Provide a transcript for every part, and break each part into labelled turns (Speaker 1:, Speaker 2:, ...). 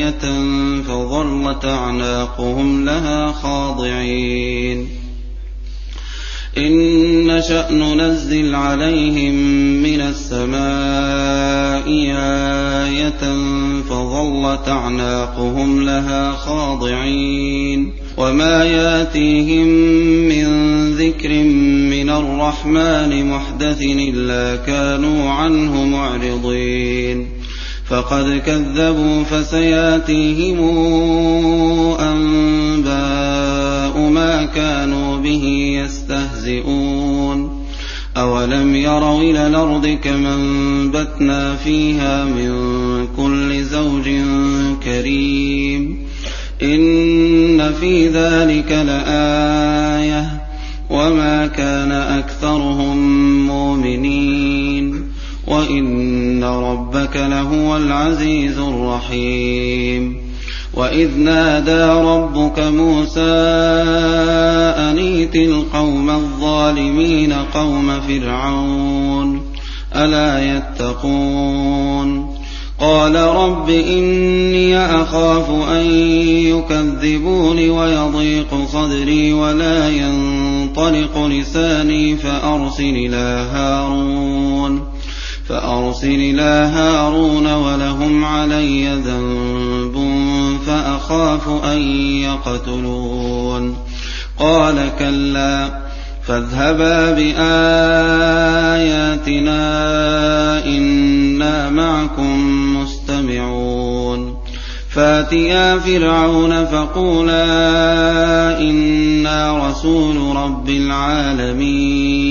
Speaker 1: آية فظلت أعناقهم لها خاضعين. إن نشأ ننزل عليهم من السماء آية فظلت أعناقهم لها خاضعين. وما ياتيهم من ذكر من الرحمن محدث إلا كانوا عنه معرضين. فقد كذبوا فسياتيهم أنباء ما كانوا به يستهزئون. أولم يروا إلى الأرض كما انبتنا فيها من كل زوج كريم. إن في ذلك لآية. وما كان أكثرهم مؤمنين. وإن ربك لهو العزيز الرحيم. وإذ نادى ربك موسى أنيت القوم الظالمين قوم فرعون ألا يتقون؟ قال رب إني أخاف أن يكذبون ويضيق صدري ولا ينطلق لساني فأرسل إلى هارون. فأرسل إلى هارون ولهم علي ذنب فأخاف أن يقتلون. قال كلا فاذهبا بآياتنا إنا معكم مستمعون. فأتيا فرعون فقولا إنا رسول رب العالمين.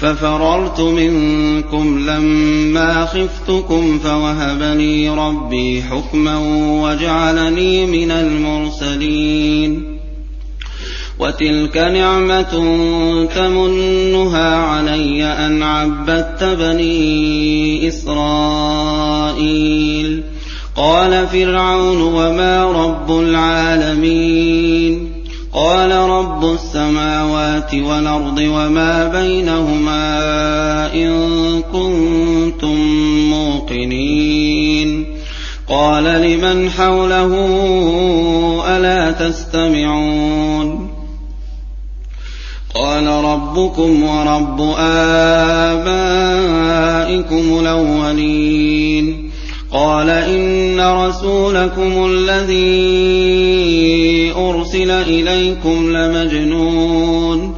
Speaker 1: ففررت منكم لما خفتكم فوهب لي ربي حكما وجعلني من المرسلين. وتلك نعمة تمنها علي أن عبدت بني إسرائيل. قال فرعون وما رب العالمين. قال السماوات والأرض وما بينهما إن كنتم موقنين قال لمن حوله ألا تستمعون قال ربكم ورب آبائكم الأولين قال إن رسولكم الذي أرسل إليكم لمجنون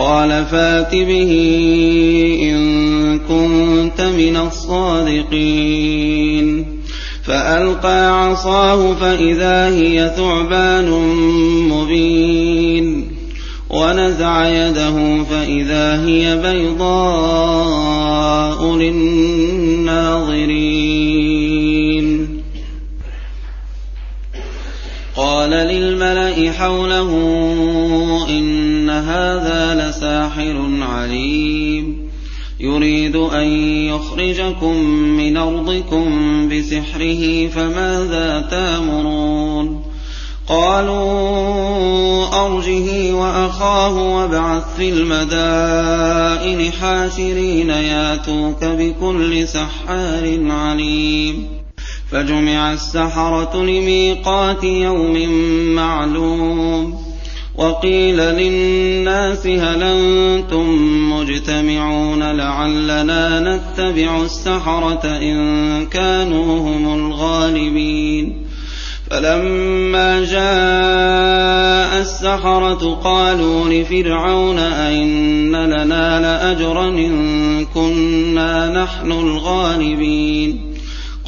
Speaker 1: قال فات به إن كنت من الصادقين. فألقى عصاه فإذا هي ثعبان مبين. ونزع يده فإذا هي بيضاء للناظرين. قال للملأ حوله إن هذا لساحر عليم. يريد أن يخرجكم من أرضكم بسحره فماذا تامرون؟ قالوا أرجه وأخاه وابعث في المدائن حاشرين ياتوك بكل سحار عليم. فجمع السحرة لميقات يوم معلوم وقيل للناس هل أنتم مجتمعون لعلنا نتبع السحرة إن كانوا هم الغالبين فلما جاء السحرة قالوا لفرعون أئن لنا لأجرا إن كنا نحن الغالبين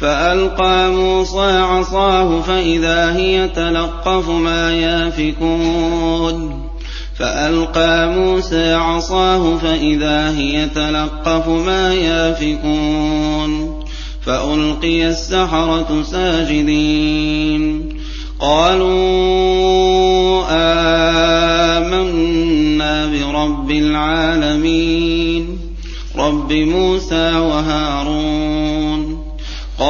Speaker 1: فألقى موسى عصاه فإذا هي تلقف ما يافكون. فألقى موسى عصاه فإذا هي تلقف ما يافكون. فألقي السحرة ساجدين. قالوا آمنا برب العالمين. رب موسى وهارون.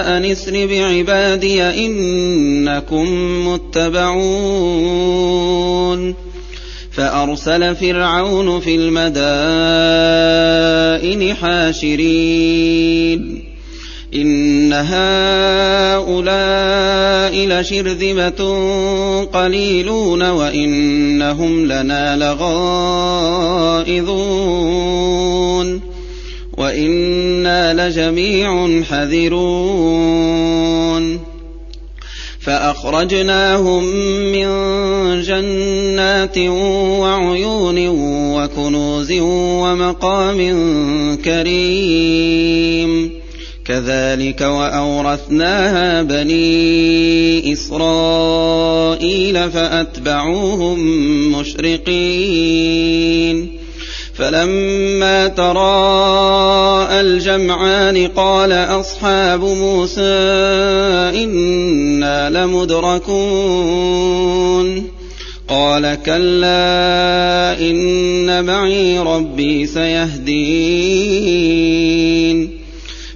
Speaker 1: أن اسر بعبادي إنكم متبعون فأرسل فرعون في المدائن حاشرين إن هؤلاء لشرذمة قليلون وإنهم لنا لغائظون وإنا لجميع حذرون. فأخرجناهم من جنات وعيون وكنوز ومقام كريم. كذلك وأورثناها بني إسرائيل فأتبعوهم مشرقين. فلما تراءى الجمعان قال أصحاب موسى إنا لمدركون. قال كلا إن معي ربي سيهدين.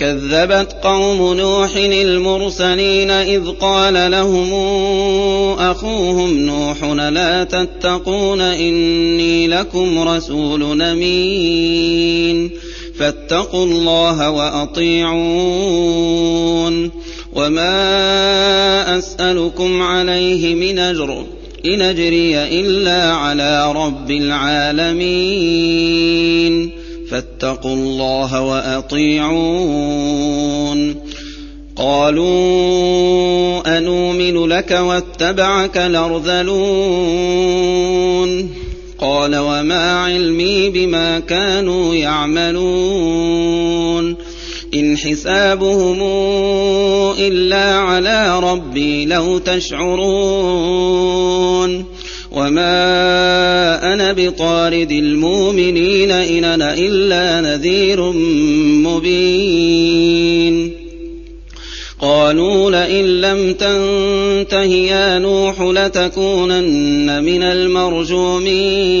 Speaker 1: كذبت قوم نوح المرسلين إذ قال لهم أخوهم نوح لا تتقون إني لكم رسول أمين فاتقوا الله وأطيعون وما أسألكم عليه من أجر إن أجري إلا على رب العالمين فاتقوا الله وأطيعون. قالوا أنومن لك واتبعك الأرذلون. قال وما علمي بما كانوا يعملون. إن حسابهم إلا على ربي لو تشعرون. وما أنا بطارد المؤمنين إن أنا إلا نذير مبين قالوا لئن لم تنته يا نوح لتكونن من المرجومين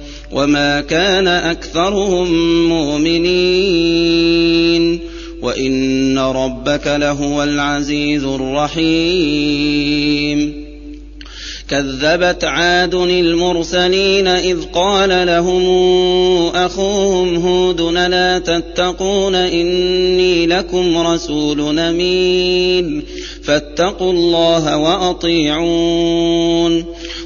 Speaker 1: وما كان اكثرهم مؤمنين وان ربك لهو العزيز الرحيم كذبت عاد المرسلين اذ قال لهم اخوهم هود لا تتقون اني لكم رسول امين فاتقوا الله واطيعون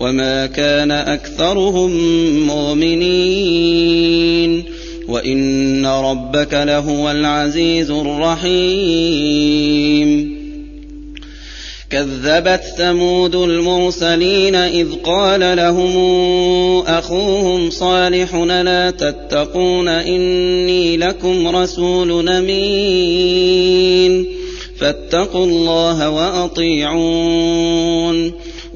Speaker 1: وما كان أكثرهم مؤمنين وإن ربك لهو العزيز الرحيم كذبت ثمود المرسلين اذ قال لهم اخوهم صالح لا تتقون اني لكم رسول امين فاتقوا الله واطيعون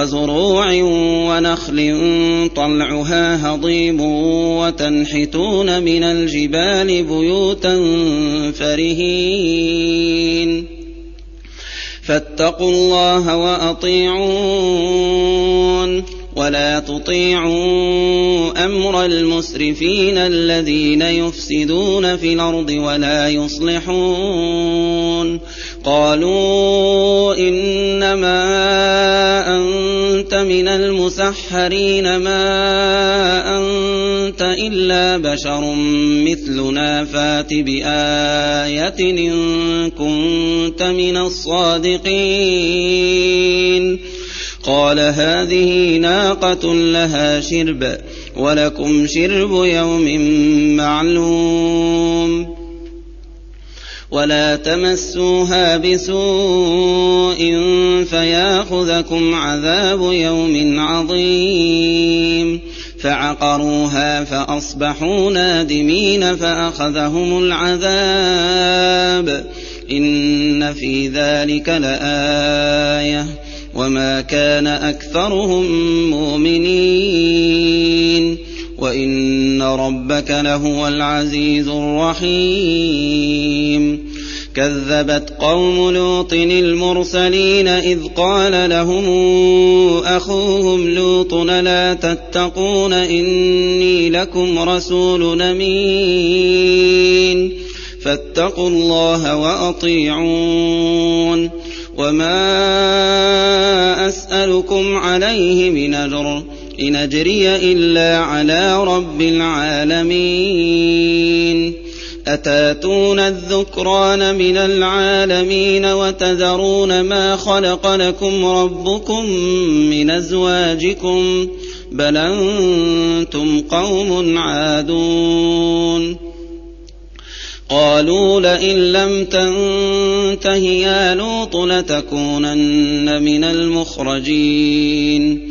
Speaker 1: وزروع ونخل طلعها هضيم وتنحتون من الجبال بيوتا فرهين. فاتقوا الله وأطيعون. ولا تطيعوا أمر المسرفين الذين يفسدون في الأرض ولا يصلحون. قالوا إنما أنت من المسحرين ما أنت إلا بشر مثلنا فات بآية إن كنت من الصادقين. قال هذه ناقة لها شرب ولكم شرب يوم معلوم. ولا تمسوها بسوء فياخذكم عذاب يوم عظيم فعقروها فاصبحوا نادمين فاخذهم العذاب ان في ذلك لايه وما كان اكثرهم مؤمنين وإن ربك لهو العزيز الرحيم. كذبت قوم لوط المرسلين إذ قال لهم أخوهم لوط لا تتقون إني لكم رسول أمين. فاتقوا الله وأطيعون. وما أسألكم عليه من أجر. إن أجري إلا على رب العالمين. أتاتون الذكران من العالمين وتذرون ما خلق لكم ربكم من أزواجكم بل أنتم قوم عادون. قالوا لئن لم تنته يا لوط لتكونن من المخرجين.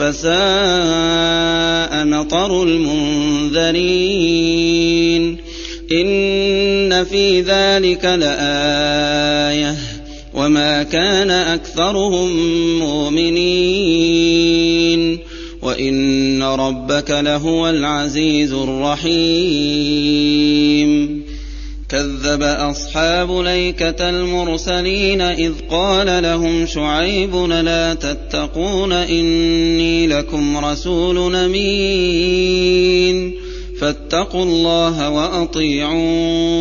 Speaker 1: فساء مطر المنذرين ان في ذلك لايه وما كان اكثرهم مؤمنين وان ربك لهو العزيز الرحيم كذب أصحاب ليكة المرسلين إذ قال لهم شعيب لا تتقون إني لكم رسول أمين فاتقوا الله وأطيعون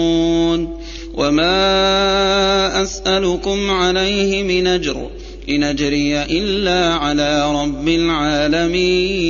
Speaker 1: وما أسألكم عليه من أجر إن أجري إلا على رب العالمين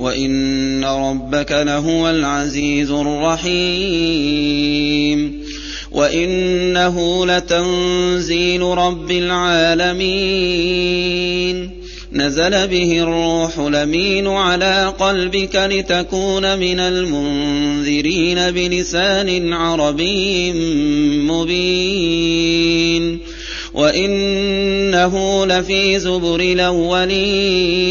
Speaker 1: وإن ربك لهو العزيز الرحيم وإنه لتنزيل رب العالمين نزل به الروح لمين على قلبك لتكون من المنذرين بلسان عربي مبين وانه لفي زبر الاولين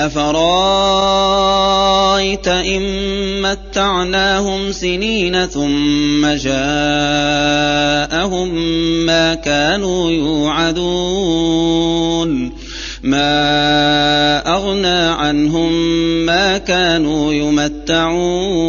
Speaker 1: أفرأيت إن متعناهم سنين ثم جاءهم ما كانوا يوعدون ما أغنى عنهم ما كانوا يمتعون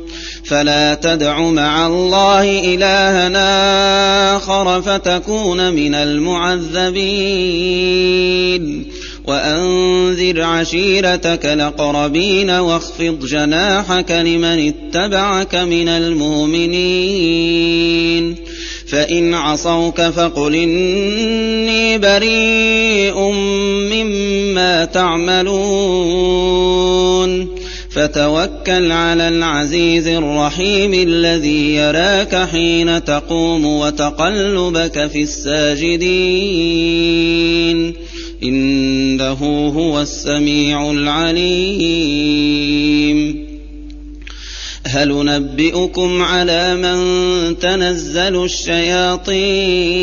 Speaker 1: فلا تدع مع الله إلهنا آخر فتكون من المعذبين. وأنذر عشيرتك الأقربين واخفض جناحك لمن اتبعك من المؤمنين. فإن عصوك فقل إني بريء مما تعملون. فتوكل على العزيز الرحيم الذي يراك حين تقوم وتقلبك في الساجدين. إنه هو السميع العليم. هل ننبئكم على من تنزل الشياطين؟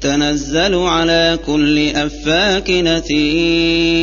Speaker 1: تنزل على كل أفاك نثيم